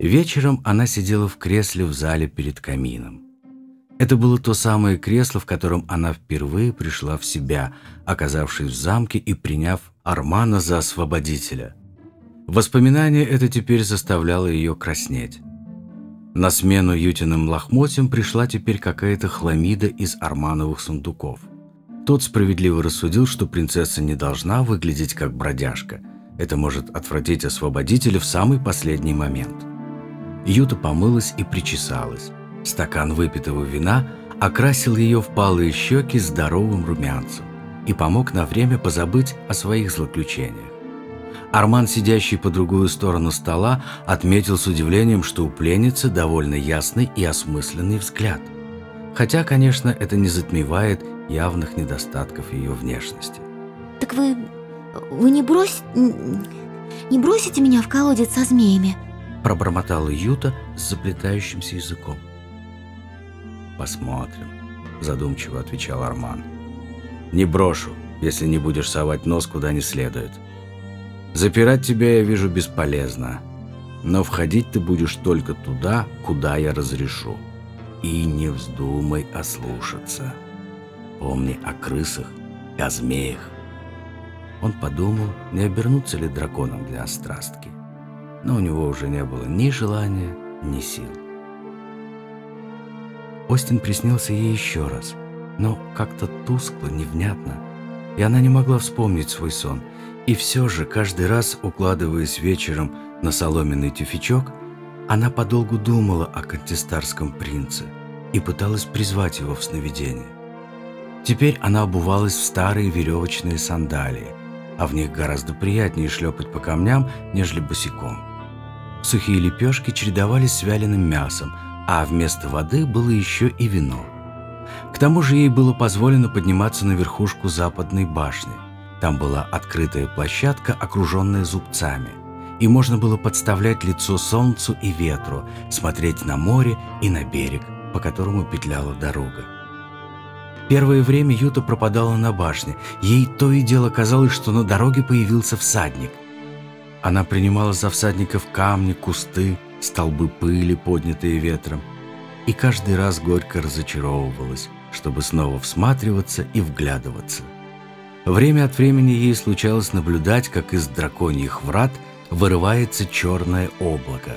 Вечером она сидела в кресле в зале перед камином. Это было то самое кресло, в котором она впервые пришла в себя, оказавшись в замке и приняв Армана за освободителя. Воспоминание это теперь заставляло ее краснеть. На смену Ютиным лохмотьям пришла теперь какая-то хламида из армановых сундуков. Тот справедливо рассудил, что принцесса не должна выглядеть как бродяжка. Это может отвратить освободителя в самый последний момент. Юта помылась и причесалась. Стакан выпитого вина окрасил ее впалые щеки здоровым румянцем и помог на время позабыть о своих злоключениях. Арман, сидящий по другую сторону стола, отметил с удивлением, что у пленницы довольно ясный и осмысленный взгляд. Хотя, конечно, это не затмевает явных недостатков ее внешности. «Так вы... вы не брось... не бросите меня в колодец со змеями?» Пробормотала Юта с заплетающимся языком. «Посмотрим», – задумчиво отвечал Арман. «Не брошу, если не будешь совать нос куда не следует. Запирать тебя я вижу бесполезно, но входить ты будешь только туда, куда я разрешу. И не вздумай ослушаться. Помни о крысах и о змеях». Он подумал, не обернуться ли драконом для острастки, но у него уже не было ни желания, ни сил. Остин приснился ей еще раз, но как-то тускло, невнятно, и она не могла вспомнить свой сон. И все же, каждый раз, укладываясь вечером на соломенный тюфячок, она подолгу думала о кантистарском принце и пыталась призвать его в сновидение. Теперь она обувалась в старые веревочные сандалии, а в них гораздо приятнее шлепать по камням, нежели босиком. Сухие лепешки чередовались с вяленым мясом – а вместо воды было еще и вино. К тому же ей было позволено подниматься на верхушку западной башни. Там была открытая площадка, окруженная зубцами, и можно было подставлять лицо солнцу и ветру, смотреть на море и на берег, по которому петляла дорога. Первое время Юта пропадала на башне. Ей то и дело казалось, что на дороге появился всадник. Она принимала за всадников камни, кусты, столбы пыли, поднятые ветром, и каждый раз горько разочаровывалась, чтобы снова всматриваться и вглядываться. Время от времени ей случалось наблюдать, как из драконьих врат вырывается черное облако,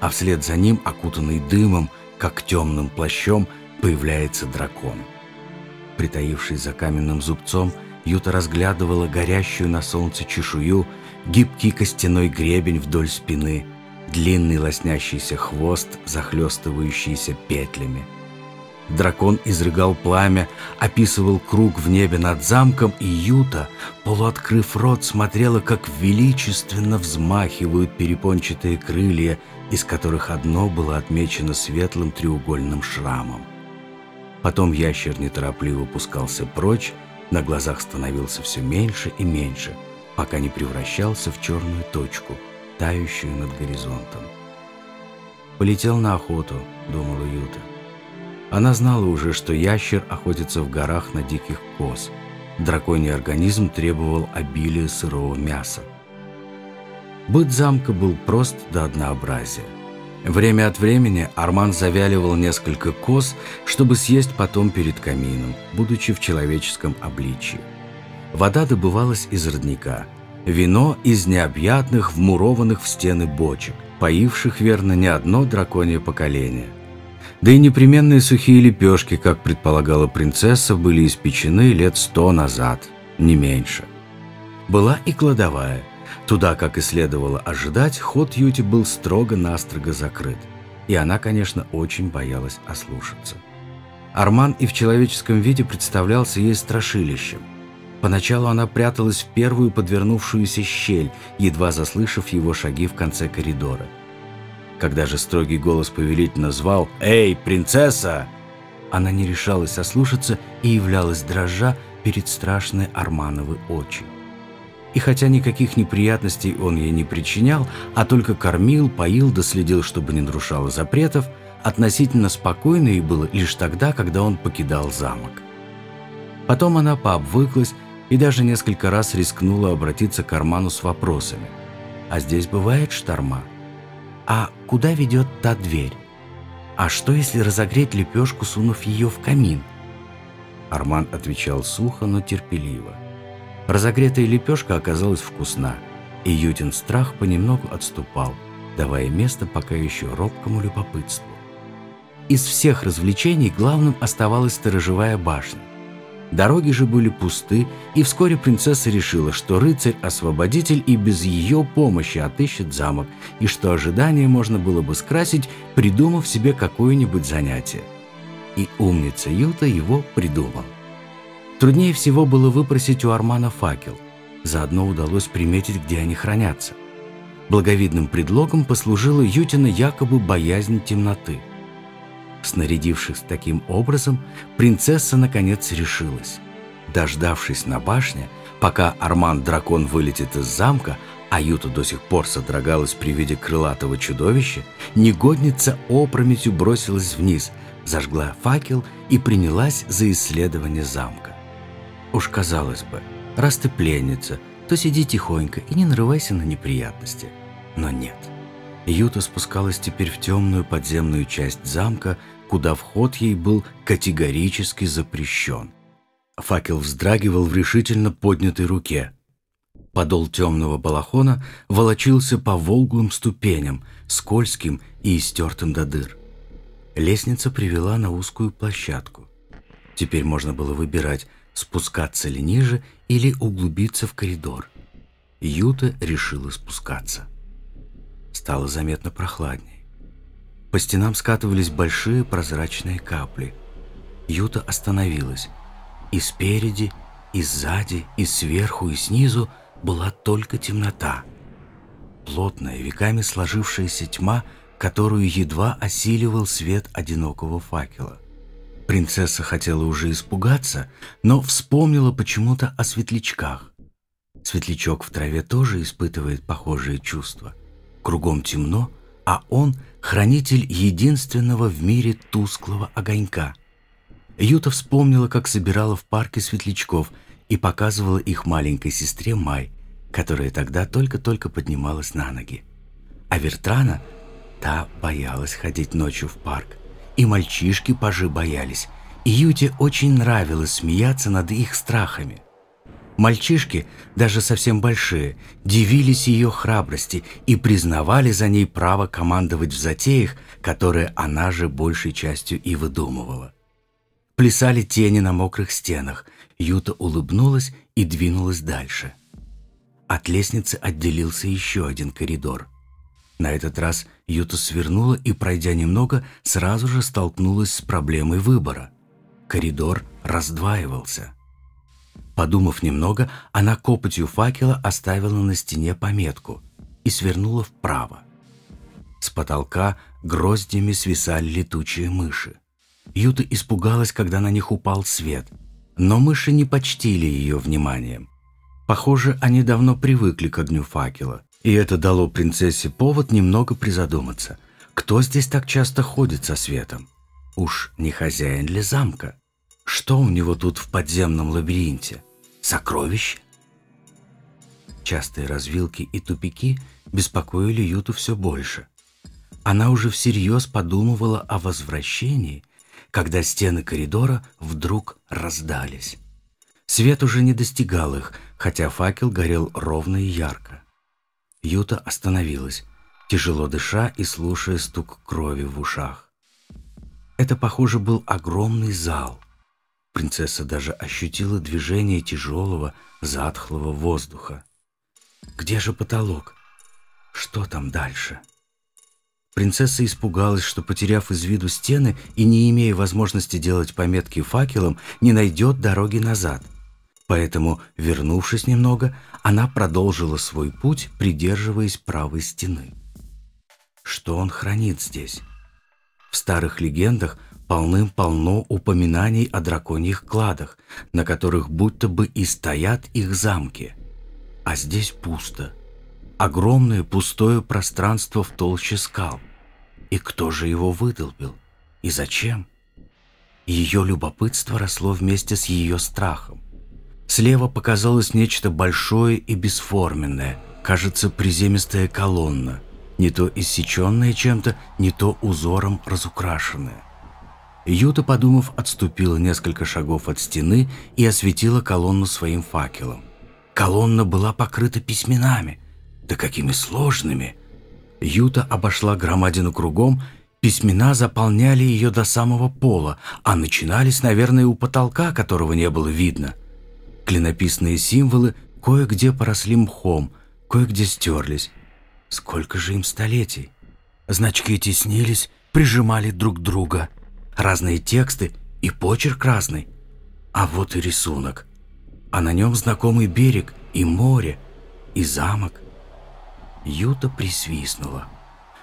а вслед за ним, окутанный дымом, как темным плащом, появляется дракон. Притаившись за каменным зубцом, Юта разглядывала горящую на солнце чешую, гибкий костяной гребень вдоль спины – длинный лоснящийся хвост, захлестывающийся петлями. Дракон изрыгал пламя, описывал круг в небе над замком, и Юта, полуоткрыв рот, смотрела, как величественно взмахивают перепончатые крылья, из которых одно было отмечено светлым треугольным шрамом. Потом ящер неторопливо пускался прочь, на глазах становился все меньше и меньше, пока не превращался в черную точку – тающую над горизонтом. «Полетел на охоту», — думала Юта. Она знала уже, что ящер охотится в горах на диких коз. Драконий организм требовал обилия сырого мяса. Быт замка был прост до однообразия. Время от времени Арман завяливал несколько коз, чтобы съесть потом перед камином, будучи в человеческом обличии. Вода добывалась из родника – Вино из необъятных, вмурованных в стены бочек, поивших, верно, не одно драконье поколение. Да и непременные сухие лепешки, как предполагала принцесса, были испечены лет сто назад, не меньше. Была и кладовая. Туда, как и следовало ожидать, ход Юти был строго-настрого закрыт. И она, конечно, очень боялась ослушаться. Арман и в человеческом виде представлялся ей страшилищем. Поначалу она пряталась в первую подвернувшуюся щель, едва заслышав его шаги в конце коридора. Когда же строгий голос повелительно звал «Эй, принцесса!», она не решалась ослушаться и являлась дрожа перед страшной Армановой очи. И хотя никаких неприятностей он ей не причинял, а только кормил, поил да следил, чтобы не нарушало запретов, относительно спокойно ей было лишь тогда, когда он покидал замок. Потом она пообвыклась и даже несколько раз рискнула обратиться к Арману с вопросами. «А здесь бывает шторма?» А куда ведет та дверь? А что, если разогреть лепешку, сунув ее в камин? Арман отвечал сухо, но терпеливо. Разогретая лепешка оказалась вкусна, и Ютин страх понемногу отступал, давая место пока еще робкому любопытству. Из всех развлечений главным оставалась сторожевая башня. Дороги же были пусты, и вскоре принцесса решила, что рыцарь-освободитель и без ее помощи отыщет замок, и что ожидание можно было бы скрасить, придумав себе какое-нибудь занятие. И умница Юта его придумал. Труднее всего было выпросить у Армана факел. Заодно удалось приметить, где они хранятся. Благовидным предлогом послужила Ютина якобы боязнь темноты – Снарядившись таким образом, принцесса наконец решилась. Дождавшись на башне, пока Арман-дракон вылетит из замка, а Юта до сих пор содрогалась при виде крылатого чудовища, негодница опрометью бросилась вниз, зажгла факел и принялась за исследование замка. Уж казалось бы, раз ты пленница, то сиди тихонько и не нарывайся на неприятности. Но нет. Юта спускалась теперь в темную подземную часть замка, куда вход ей был категорически запрещен. Факел вздрагивал в решительно поднятой руке. Подол темного балахона волочился по волглым ступеням, скользким и истертым до дыр. Лестница привела на узкую площадку. Теперь можно было выбирать, спускаться ли ниже или углубиться в коридор. Юта решила спускаться. Стало заметно прохладнее. По стенам скатывались большие прозрачные капли. Юта остановилась. И спереди, и сзади, и сверху, и снизу была только темнота. Плотная, веками сложившаяся тьма, которую едва осиливал свет одинокого факела. Принцесса хотела уже испугаться, но вспомнила почему-то о светлячках. Светлячок в траве тоже испытывает похожие чувства. Кругом темно, а он — хранитель единственного в мире тусклого огонька. Юта вспомнила, как собирала в парке светлячков и показывала их маленькой сестре Май, которая тогда только-только поднималась на ноги. А Вертрана, та боялась ходить ночью в парк, и мальчишки-пажи боялись, и Юте очень нравилось смеяться над их страхами. Мальчишки, даже совсем большие, дивились ее храбрости и признавали за ней право командовать в затеях, которые она же большей частью и выдумывала. Плясали тени на мокрых стенах, Юта улыбнулась и двинулась дальше. От лестницы отделился еще один коридор. На этот раз Юта свернула и, пройдя немного, сразу же столкнулась с проблемой выбора. Коридор раздваивался. Подумав немного, она копотью факела оставила на стене пометку и свернула вправо. С потолка гроздями свисали летучие мыши. Юта испугалась, когда на них упал свет, но мыши не почтили ее вниманием. Похоже, они давно привыкли к огню факела, и это дало принцессе повод немного призадуматься. Кто здесь так часто ходит со светом? Уж не хозяин ли замка? Что у него тут в подземном лабиринте? Сокровище? Частые развилки и тупики беспокоили Юту все больше. Она уже всерьез подумывала о возвращении, когда стены коридора вдруг раздались. Свет уже не достигал их, хотя факел горел ровно и ярко. Юта остановилась, тяжело дыша и слушая стук крови в ушах. Это, похоже, был огромный зал. Принцесса даже ощутила движение тяжелого, затхлого воздуха. Где же потолок? Что там дальше? Принцесса испугалась, что, потеряв из виду стены и не имея возможности делать пометки факелом, не найдет дороги назад. Поэтому, вернувшись немного, она продолжила свой путь, придерживаясь правой стены. Что он хранит здесь? В старых легендах полным-полно упоминаний о драконьих кладах, на которых будто бы и стоят их замки. А здесь пусто. Огромное пустое пространство в толще скал. И кто же его выдолбил? И зачем? Ее любопытство росло вместе с ее страхом. Слева показалось нечто большое и бесформенное, кажется, приземистая колонна – не то иссеченное чем-то, не то узором разукрашенное. Юта, подумав, отступила несколько шагов от стены и осветила колонну своим факелом. Колонна была покрыта письменами. Да какими сложными! Юта обошла громадину кругом, письмена заполняли ее до самого пола, а начинались, наверное, у потолка, которого не было видно. Клинописные символы кое-где поросли мхом, кое-где стерлись. Сколько же им столетий? Значки теснились, прижимали друг друга. Разные тексты и почерк разный. А вот и рисунок. А на нем знакомый берег и море, и замок. Юта присвистнула.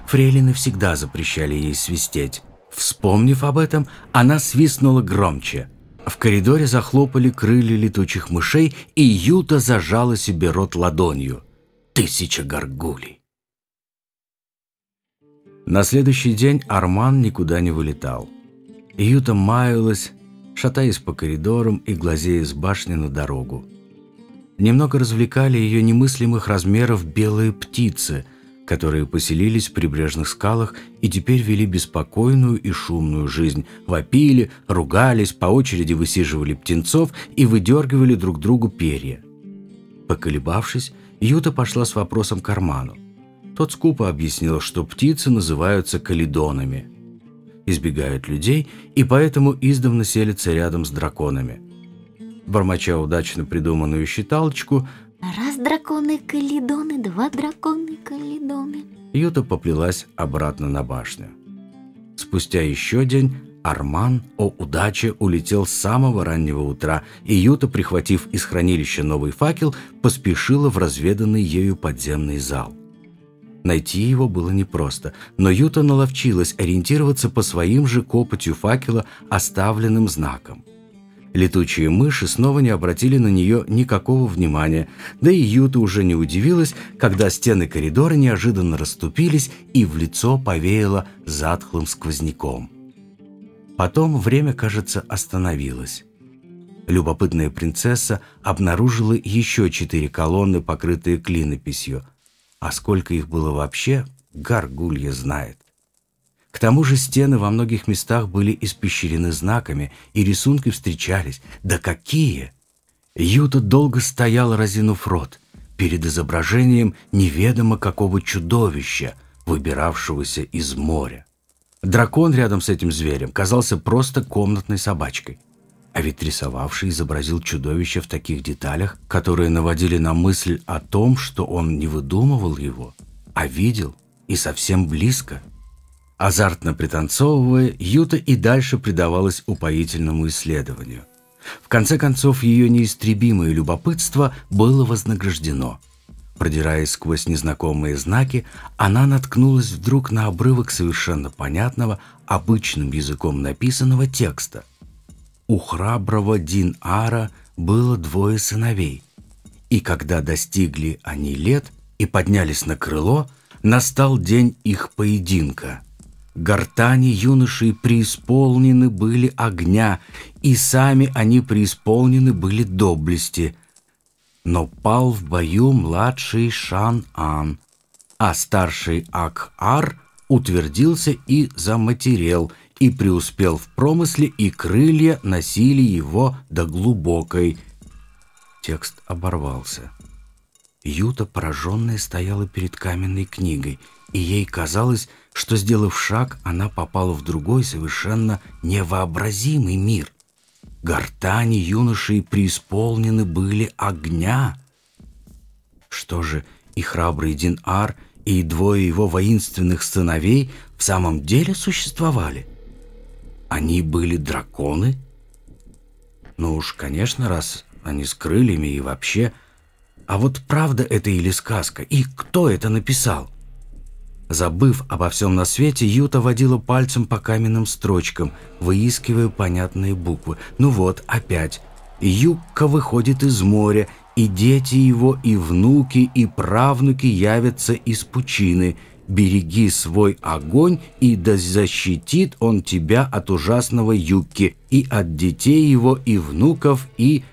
Фрейлины всегда запрещали ей свистеть. Вспомнив об этом, она свистнула громче. В коридоре захлопали крылья летучих мышей, и Юта зажала себе рот ладонью. Тысяча горгулей. На следующий день Арман никуда не вылетал. Юта маялась, шатаясь по коридорам и глазея с башни на дорогу. Немного развлекали ее немыслимых размеров белые птицы, которые поселились в прибрежных скалах и теперь вели беспокойную и шумную жизнь, вопили, ругались, по очереди высиживали птенцов и выдергивали друг другу перья. Поколебавшись, Юта пошла с вопросом к Арману. Тот скупо объяснил, что птицы называются калидонами. Избегают людей и поэтому издавна селятся рядом с драконами. Бормоча удачно придуманную считалочку, Раз драконы калидоны, два драконы калидоны. Юта поплелась обратно на башню. Спустя еще день Арман, о удаче, улетел с самого раннего утра, и Юта, прихватив из хранилища новый факел, поспешила в разведанный ею подземный зал. Найти его было непросто, но Юта наловчилась ориентироваться по своим же копотью факела оставленным знаком. Летучие мыши снова не обратили на нее никакого внимания, да и Юта уже не удивилась, когда стены коридора неожиданно расступились и в лицо повеяло затхлым сквозняком. Потом время, кажется, остановилось. Любопытная принцесса обнаружила еще четыре колонны, покрытые клинописью, а сколько их было вообще, горгулья знает. К тому же стены во многих местах были испещрены знаками, и рисунки встречались. Да какие! Юта долго стояла, разинув рот, перед изображением неведомо какого чудовища, выбиравшегося из моря. Дракон рядом с этим зверем казался просто комнатной собачкой. А ведь рисовавший изобразил чудовище в таких деталях, которые наводили на мысль о том, что он не выдумывал его, а видел и совсем близко. Азартно пританцовывая, Юта и дальше предавалась упоительному исследованию. В конце концов, ее неистребимое любопытство было вознаграждено. Продираясь сквозь незнакомые знаки, она наткнулась вдруг на обрывок совершенно понятного, обычным языком написанного текста. У храброго Дин-Ара было двое сыновей, и когда достигли они лет и поднялись на крыло, настал день их поединка – Гортани юношей преисполнены были огня, и сами они преисполнены были доблести. Но пал в бою младший Шан-Ан, а старший Ак-Ар утвердился и заматерел, и преуспел в промысле, и крылья носили его до глубокой. Текст оборвался. Юта, пораженная, стояла перед каменной книгой, и ей казалось, что, сделав шаг, она попала в другой, совершенно невообразимый мир. Гортани юношей преисполнены были огня. Что же, и храбрый Дин-Ар, и двое его воинственных сыновей в самом деле существовали? Они были драконы? Ну уж, конечно, раз они с крыльями и вообще... А вот правда это или сказка? И кто это написал? Забыв обо всем на свете, Юта водила пальцем по каменным строчкам, выискивая понятные буквы. Ну вот, опять. Юкка выходит из моря, и дети его, и внуки, и правнуки явятся из пучины. Береги свой огонь, и да защитит он тебя от ужасного Юкки, и от детей его, и внуков, и...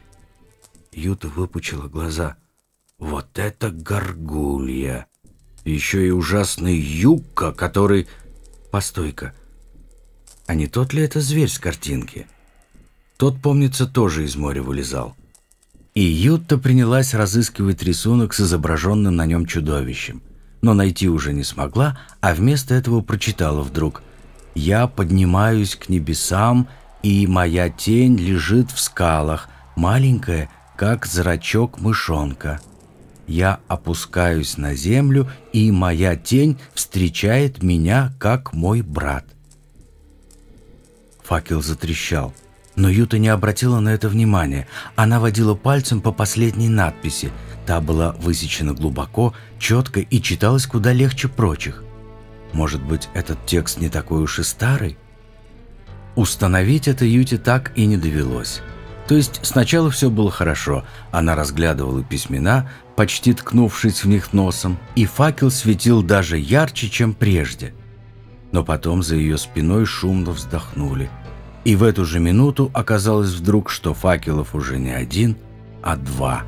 Юта выпучила глаза. «Вот это горгулья!» Еще и ужасный Юкка, который... Постой-ка. А не тот ли это зверь с картинки? Тот, помнится, тоже из моря вылезал. И Ютта принялась разыскивать рисунок с изображенным на нем чудовищем. Но найти уже не смогла, а вместо этого прочитала вдруг «Я поднимаюсь к небесам, и моя тень лежит в скалах, маленькая, как зрачок мышонка. Я опускаюсь на землю, и моя тень встречает меня, как мой брат». Факел затрещал. Но Юта не обратила на это внимания. Она водила пальцем по последней надписи. Та была высечена глубоко, четко и читалась куда легче прочих. Может быть, этот текст не такой уж и старый? Установить это Юте так и не довелось. То есть сначала все было хорошо. Она разглядывала письмена, почти ткнувшись в них носом, и факел светил даже ярче, чем прежде. Но потом за ее спиной шумно вздохнули – и в эту же минуту оказалось вдруг, что факелов уже не один, а два.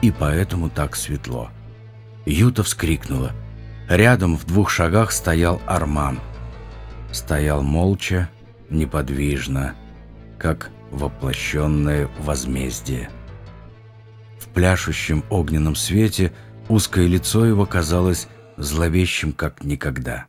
И поэтому так светло. Юта вскрикнула. Рядом в двух шагах стоял Арман. Стоял молча, неподвижно, как воплощенное возмездие. В пляшущем огненном свете узкое лицо его казалось зловещим, как никогда.